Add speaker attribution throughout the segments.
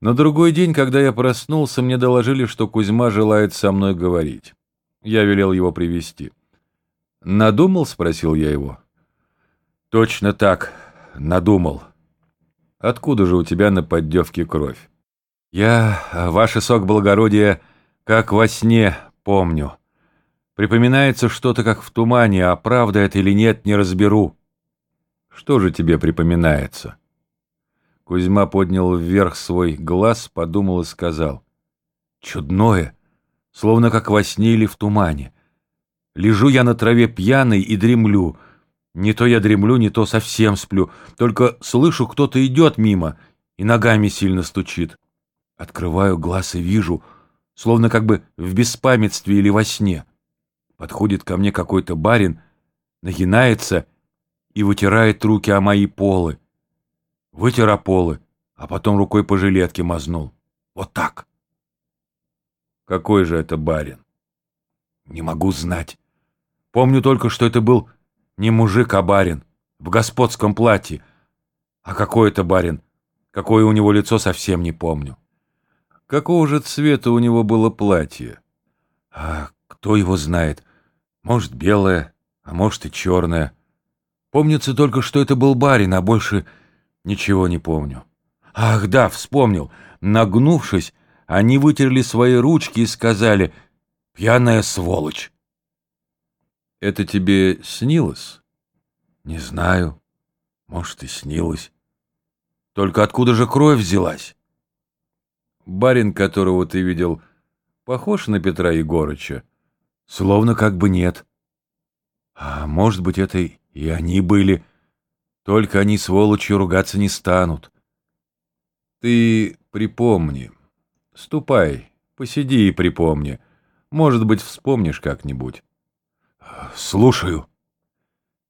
Speaker 1: На другой день, когда я проснулся, мне доложили, что Кузьма желает со мной говорить. Я велел его привести. «Надумал?» — спросил я его. «Точно так, надумал. Откуда же у тебя на поддевке кровь?» «Я, ваше сок благородия, как во сне помню. Припоминается что-то, как в тумане, а правда это или нет, не разберу». «Что же тебе припоминается?» Кузьма поднял вверх свой глаз, подумал и сказал. «Чудное, словно как во сне или в тумане. Лежу я на траве пьяный и дремлю. Не то я дремлю, не то совсем сплю. Только слышу, кто-то идет мимо и ногами сильно стучит. Открываю глаз и вижу, словно как бы в беспамятстве или во сне. Подходит ко мне какой-то барин, нагинается и вытирает руки о мои полы. Вытер полы, а потом рукой по жилетке мазнул. Вот так. Какой же это барин? Не могу знать. Помню только, что это был не мужик, а барин. В господском платье. А какой это барин? Какое у него лицо, совсем не помню. Какого же цвета у него было платье? А кто его знает? Может, белое, а может и черное. Помнится только, что это был барин, а больше Ничего не помню. Ах, да, вспомнил. Нагнувшись, они вытерли свои ручки и сказали «Пьяная сволочь». Это тебе снилось? Не знаю. Может, и снилось. Только откуда же кровь взялась? Барин, которого ты видел, похож на Петра Егорыча? Словно как бы нет. А может быть, это и они были... Только они, сволочью, ругаться не станут. Ты припомни. Ступай, посиди и припомни. Может быть, вспомнишь как-нибудь. Слушаю.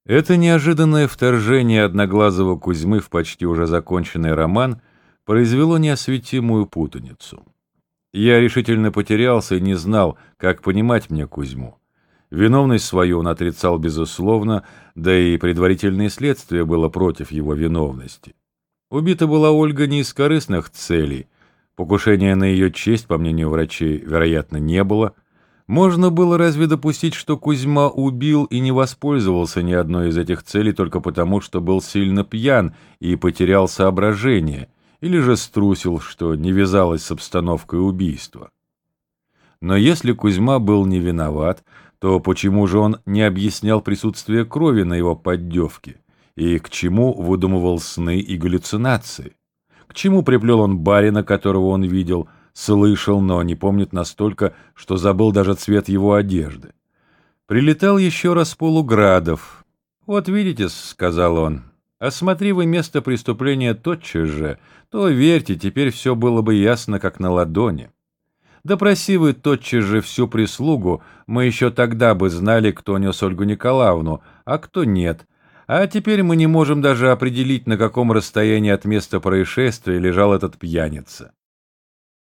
Speaker 1: Это неожиданное вторжение одноглазого Кузьмы в почти уже законченный роман произвело неосветимую путаницу. Я решительно потерялся и не знал, как понимать мне Кузьму. Виновность свою он отрицал безусловно, да и предварительное следствие было против его виновности. Убита была Ольга не из корыстных целей. Покушения на ее честь, по мнению врачей, вероятно, не было. Можно было разве допустить, что Кузьма убил и не воспользовался ни одной из этих целей только потому, что был сильно пьян и потерял соображение, или же струсил, что не вязалось с обстановкой убийства. Но если Кузьма был не виноват, то почему же он не объяснял присутствие крови на его поддевке? И к чему выдумывал сны и галлюцинации? К чему приплел он барина, которого он видел, слышал, но не помнит настолько, что забыл даже цвет его одежды? Прилетал еще раз полуградов. «Вот видите», — сказал он, — «осмотри вы место преступления тотчас же, то, верьте, теперь все было бы ясно, как на ладони». Допроси вы тотчас же всю прислугу, мы еще тогда бы знали, кто нес Ольгу Николаевну, а кто нет. А теперь мы не можем даже определить, на каком расстоянии от места происшествия лежал этот пьяница.